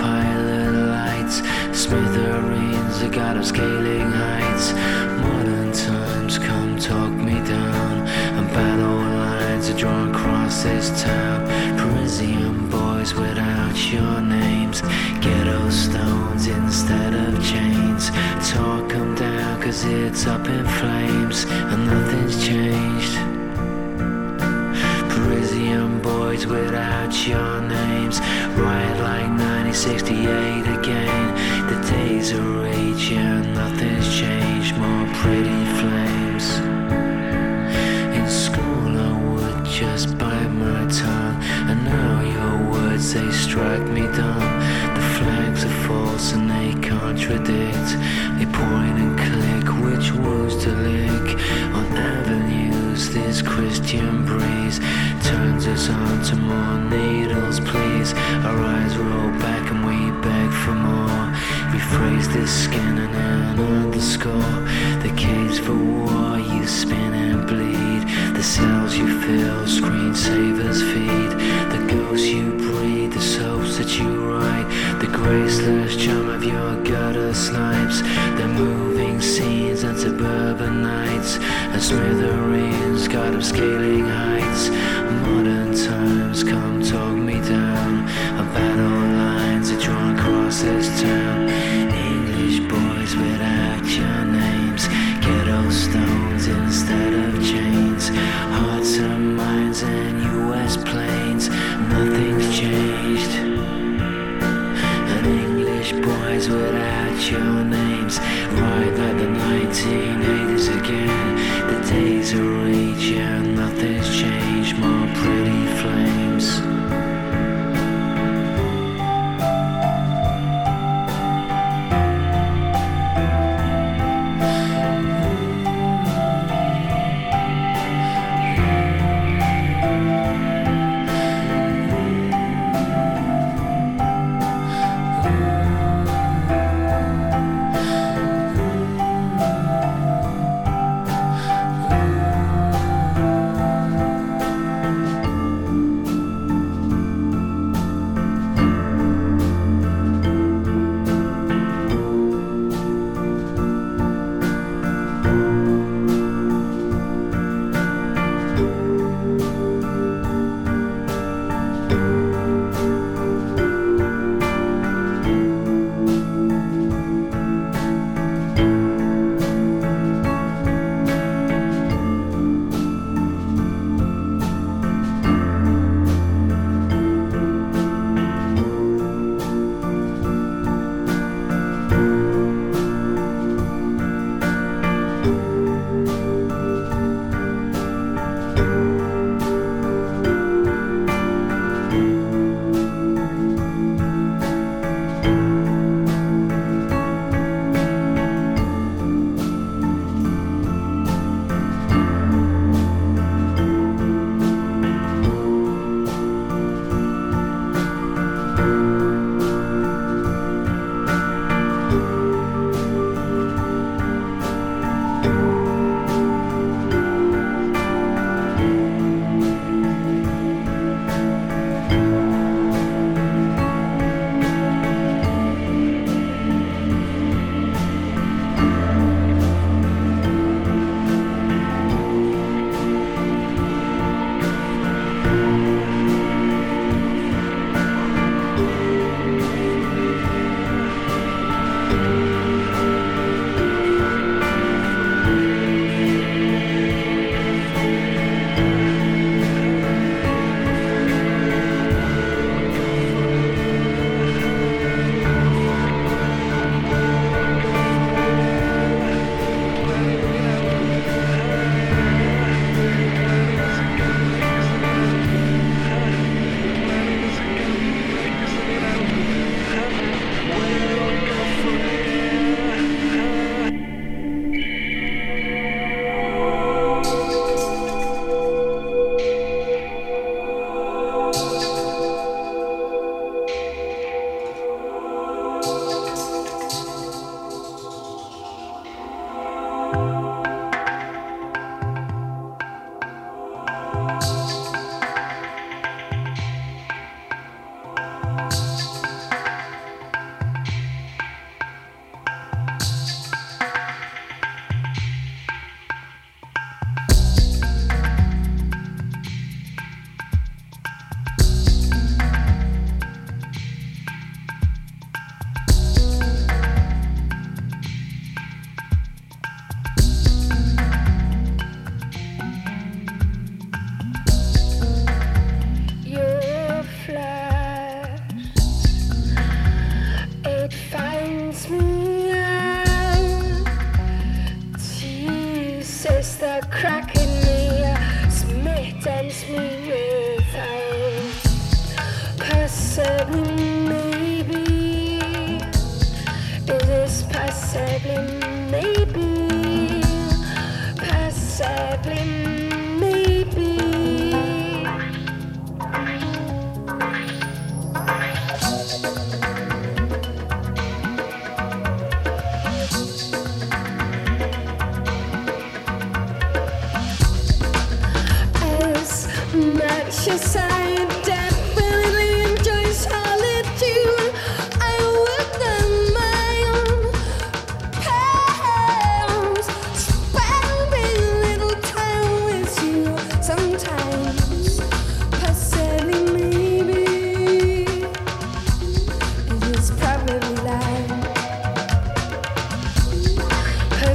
pilot lights. Smithereens, the god of scaling heights. Modern times come talk me down. And battle lines are drawn across this town. Parisian boys without your names. Ghetto stones instead of chains. Talk them down, cause it's up in flames. And nothing's changed. Without your names. Riot like 1968 again. The days are raging, nothing's changed. More pretty flames. In school, I would just bite my tongue. And now your words, they strike me dumb. The flags are false and they contradict. They point and click which wounds to lick. On avenues, this Christian breeze turns us on to more needles, please. Our eyes roll back and we beg for more. We Rephrase this skin and an underscore. The case for war, you spin and bleed. The cells you fill, screensavers feed. The ghosts you breed, the soaps that you write. The graceless charm of your gutter snipes. The moving scenes and suburban nights. And smithereens, god of scaling heights. Modern times come talk me down. A battle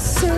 passively,